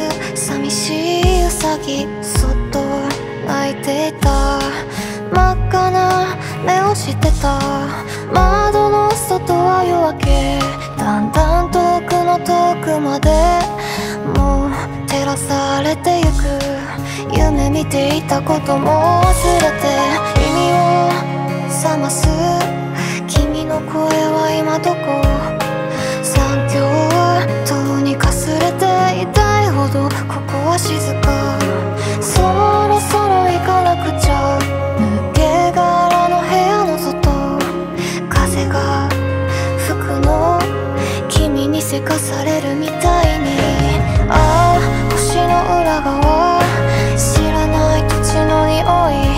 待つ寂しいウサギそっと泣いていた。真っ赤な目をしてた。窓の外は夜明けだんだん遠くの遠くまでもう照らされてゆく。夢見ていたことも忘れて意味を覚ます。君の声は今どこ？されるみたいに。ああ星の裏側。知らない土地の匂い。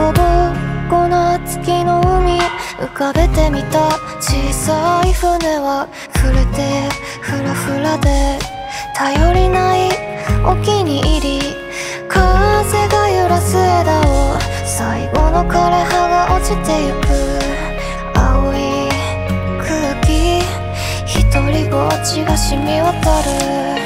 でこぼこな月の海浮かべてみた小さい船は触れてフラフラで頼りないお気に入り風が揺らす枝を最後の枯れ葉が落ちてゆく青い空気一人ぼっちが染み渡る。